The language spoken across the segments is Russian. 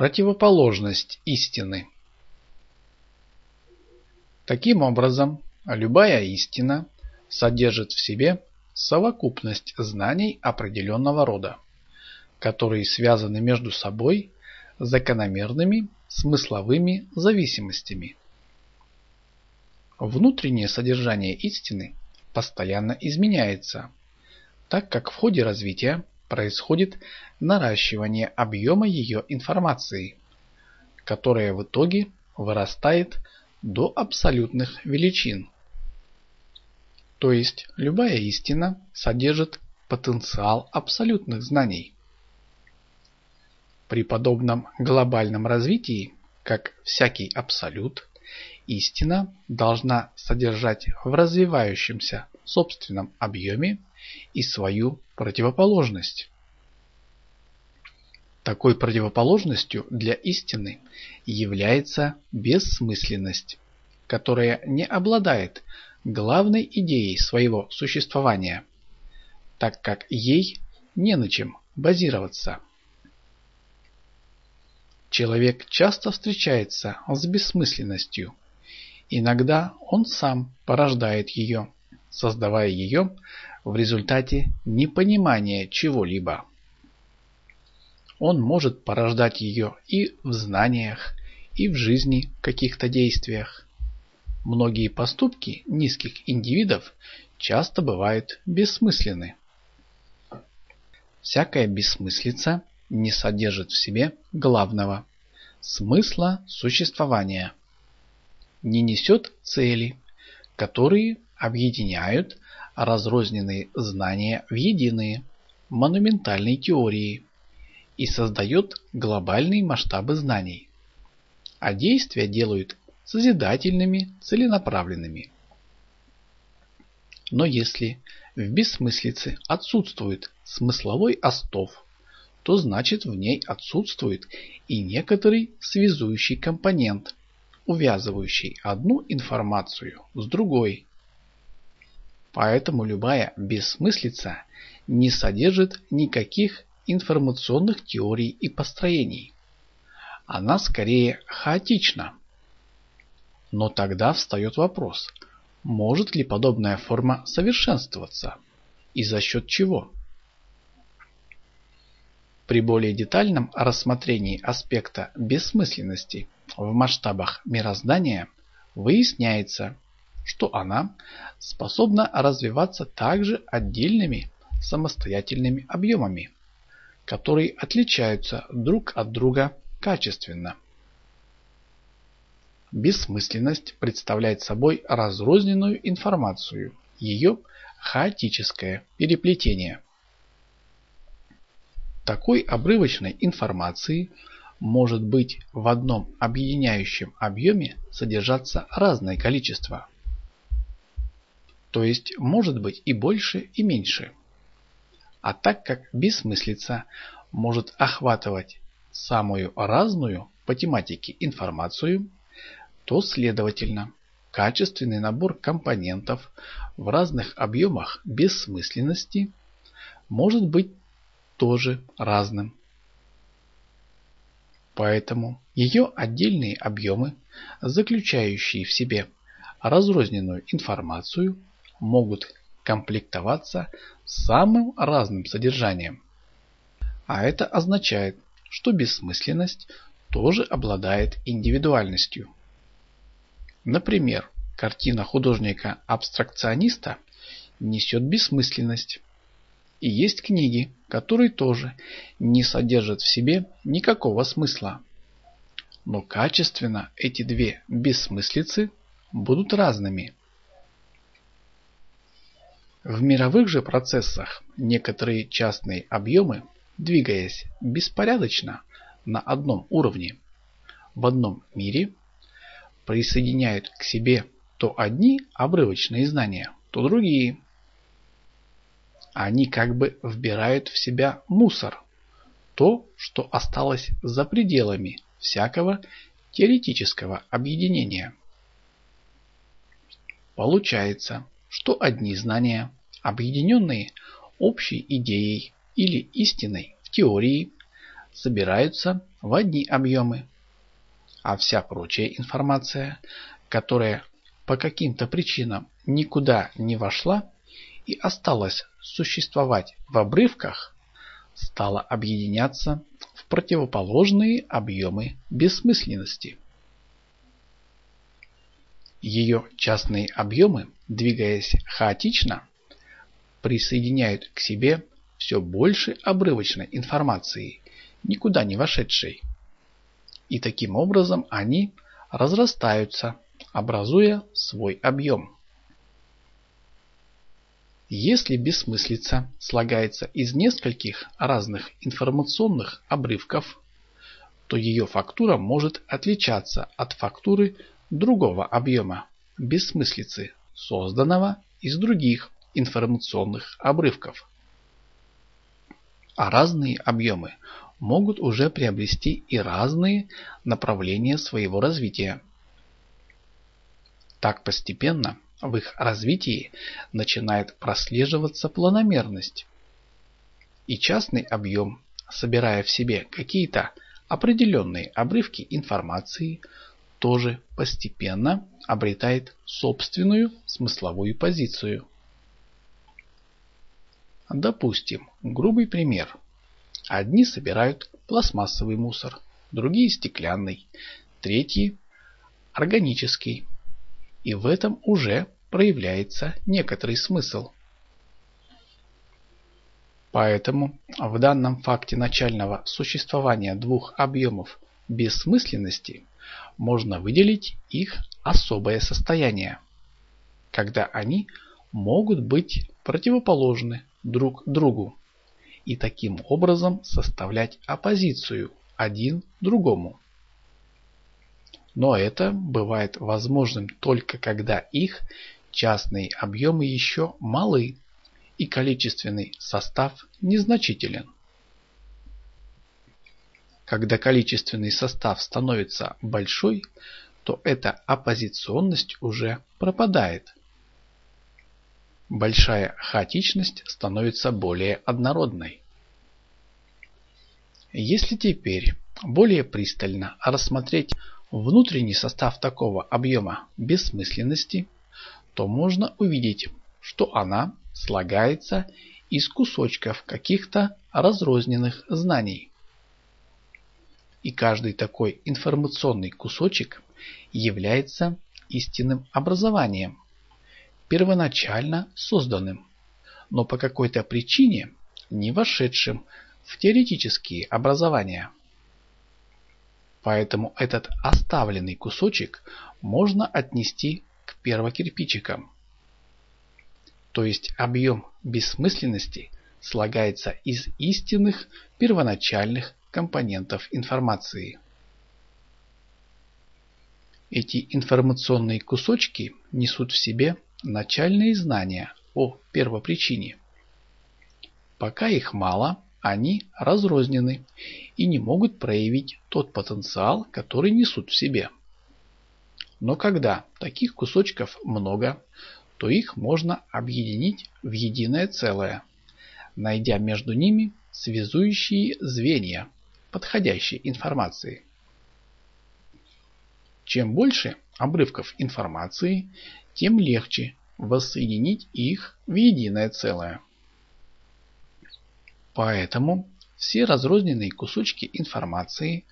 Противоположность истины. Таким образом, любая истина содержит в себе совокупность знаний определенного рода, которые связаны между собой закономерными смысловыми зависимостями. Внутреннее содержание истины постоянно изменяется, так как в ходе развития происходит наращивание объема ее информации, которая в итоге вырастает до абсолютных величин. То есть любая истина содержит потенциал абсолютных знаний. При подобном глобальном развитии, как всякий абсолют, истина должна содержать в развивающемся собственном объеме и свою противоположность. Такой противоположностью для истины является бессмысленность, которая не обладает главной идеей своего существования, так как ей не на чем базироваться. Человек часто встречается с бессмысленностью. Иногда он сам порождает ее, создавая ее в результате непонимания чего-либо. Он может порождать ее и в знаниях, и в жизни каких-то действиях. Многие поступки низких индивидов часто бывают бессмысленны. Всякая бессмыслица не содержит в себе главного – смысла существования. Не несет цели, которые объединяют разрозненные знания в единые, монументальные теории и создает глобальные масштабы знаний. А действия делают созидательными, целенаправленными. Но если в бессмыслице отсутствует смысловой остов, то значит в ней отсутствует и некоторый связующий компонент, увязывающий одну информацию с другой. Поэтому любая бессмыслица не содержит никаких информационных теорий и построений. Она скорее хаотична. Но тогда встает вопрос, может ли подобная форма совершенствоваться и за счет чего? При более детальном рассмотрении аспекта бессмысленности в масштабах мироздания выясняется, что она способна развиваться также отдельными самостоятельными объемами, которые отличаются друг от друга качественно. Бессмысленность представляет собой разрозненную информацию, ее хаотическое переплетение. Такой обрывочной информации может быть в одном объединяющем объеме содержаться разное количество. То есть может быть и больше, и меньше. А так как бессмыслица может охватывать самую разную по тематике информацию, то следовательно качественный набор компонентов в разных объемах бессмысленности может быть тоже разным. Поэтому ее отдельные объемы, заключающие в себе разрозненную информацию, могут комплектоваться самым разным содержанием. А это означает, что бессмысленность тоже обладает индивидуальностью. Например, картина художника-абстракциониста несет бессмысленность. И есть книги, которые тоже не содержат в себе никакого смысла. Но качественно эти две бессмыслицы будут разными. В мировых же процессах некоторые частные объемы, двигаясь беспорядочно на одном уровне, в одном мире, присоединяют к себе то одни обрывочные знания, то другие. Они как бы вбирают в себя мусор, то, что осталось за пределами всякого теоретического объединения. Получается, что одни знания, объединенные общей идеей или истиной в теории, собираются в одни объемы, а вся прочая информация, которая по каким-то причинам никуда не вошла и осталась существовать в обрывках, стала объединяться в противоположные объемы бессмысленности. Ее частные объемы, двигаясь хаотично, присоединяют к себе все больше обрывочной информации, никуда не вошедшей. И таким образом они разрастаются, образуя свой объем. Если бессмыслица слагается из нескольких разных информационных обрывков, то ее фактура может отличаться от фактуры другого объема бессмыслицы, созданного из других информационных обрывков. А разные объемы могут уже приобрести и разные направления своего развития. Так постепенно в их развитии начинает прослеживаться планомерность. И частный объем, собирая в себе какие-то определенные обрывки информации, тоже постепенно обретает собственную смысловую позицию. Допустим, грубый пример. Одни собирают пластмассовый мусор, другие стеклянный, третьи органический. И в этом уже проявляется некоторый смысл. Поэтому в данном факте начального существования двух объемов бессмысленности можно выделить их особое состояние, когда они могут быть противоположны друг другу и таким образом составлять оппозицию один другому. Но это бывает возможным только когда их частные объемы еще малы и количественный состав незначителен. Когда количественный состав становится большой, то эта оппозиционность уже пропадает. Большая хаотичность становится более однородной. Если теперь более пристально рассмотреть внутренний состав такого объема бессмысленности, то можно увидеть, что она слагается из кусочков каких-то разрозненных знаний. И каждый такой информационный кусочек является истинным образованием, первоначально созданным, но по какой-то причине не вошедшим в теоретические образования. Поэтому этот оставленный кусочек можно отнести к первокирпичикам. То есть объем бессмысленности слагается из истинных первоначальных компонентов информации. Эти информационные кусочки несут в себе начальные знания о первопричине. Пока их мало, они разрознены и не могут проявить тот потенциал, который несут в себе. Но когда таких кусочков много, то их можно объединить в единое целое, найдя между ними связующие звенья подходящей информации. Чем больше обрывков информации, тем легче воссоединить их в единое целое. Поэтому все разрозненные кусочки информации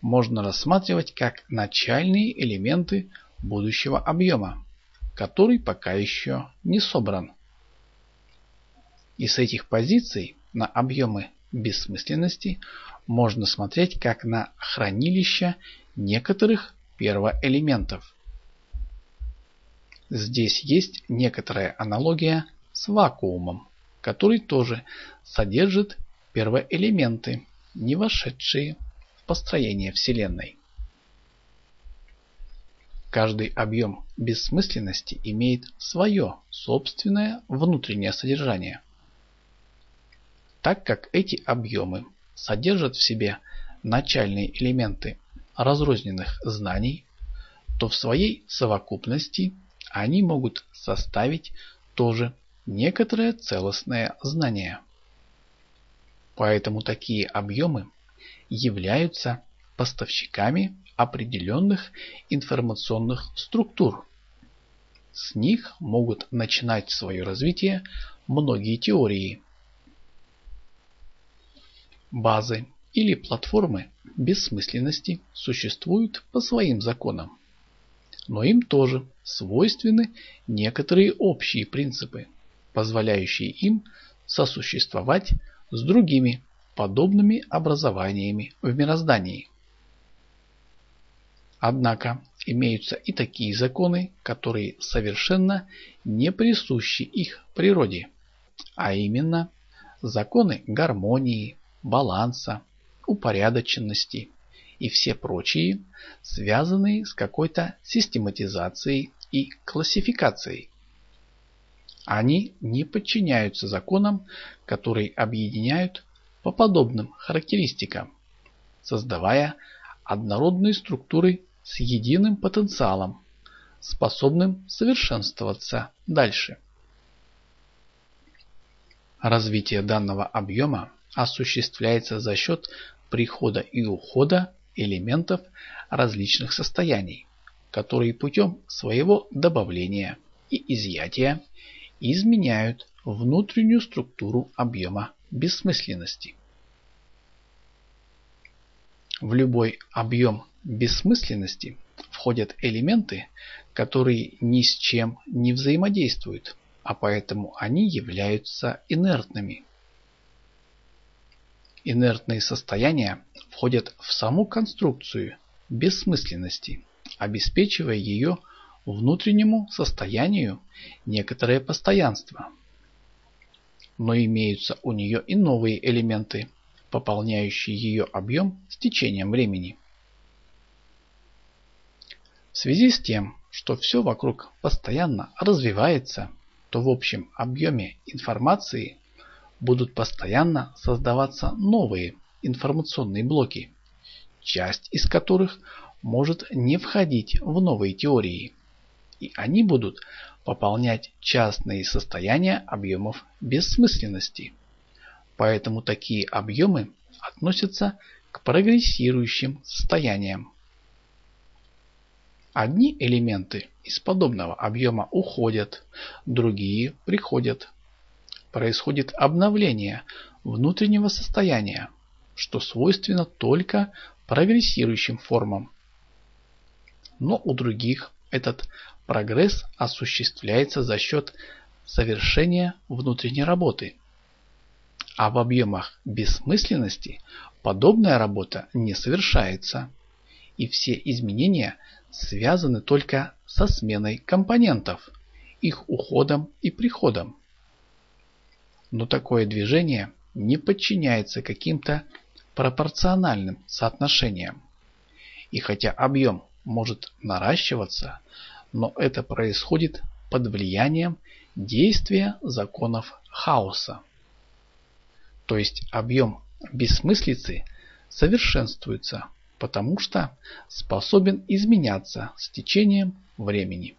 можно рассматривать как начальные элементы будущего объема, который пока еще не собран. И с этих позиций на объемы бессмысленности можно смотреть как на хранилище некоторых первоэлементов. Здесь есть некоторая аналогия с вакуумом, который тоже содержит первоэлементы, не вошедшие в построение Вселенной. Каждый объем бессмысленности имеет свое собственное внутреннее содержание. Так как эти объемы содержат в себе начальные элементы разрозненных знаний, то в своей совокупности они могут составить тоже некоторое целостное знание. Поэтому такие объемы являются поставщиками определенных информационных структур. С них могут начинать свое развитие многие теории. Базы или платформы бессмысленности существуют по своим законам. Но им тоже свойственны некоторые общие принципы, позволяющие им сосуществовать с другими подобными образованиями в мироздании. Однако имеются и такие законы, которые совершенно не присущи их природе, а именно законы гармонии, баланса, упорядоченности и все прочие, связанные с какой-то систематизацией и классификацией. Они не подчиняются законам, которые объединяют по подобным характеристикам, создавая однородные структуры с единым потенциалом, способным совершенствоваться дальше. Развитие данного объема осуществляется за счет прихода и ухода элементов различных состояний, которые путем своего добавления и изъятия изменяют внутреннюю структуру объема бессмысленности. В любой объем бессмысленности входят элементы, которые ни с чем не взаимодействуют, а поэтому они являются инертными. Инертные состояния входят в саму конструкцию бессмысленности, обеспечивая ее внутреннему состоянию некоторое постоянство. Но имеются у нее и новые элементы, пополняющие ее объем с течением времени. В связи с тем, что все вокруг постоянно развивается, то в общем объеме информации будут постоянно создаваться новые информационные блоки, часть из которых может не входить в новые теории. И они будут пополнять частные состояния объемов бессмысленности. Поэтому такие объемы относятся к прогрессирующим состояниям. Одни элементы из подобного объема уходят, другие приходят. Происходит обновление внутреннего состояния, что свойственно только прогрессирующим формам. Но у других этот прогресс осуществляется за счет совершения внутренней работы. А в объемах бессмысленности подобная работа не совершается. И все изменения связаны только со сменой компонентов, их уходом и приходом. Но такое движение не подчиняется каким-то пропорциональным соотношениям. И хотя объем может наращиваться, но это происходит под влиянием действия законов хаоса. То есть объем бессмыслицы совершенствуется потому что способен изменяться с течением времени.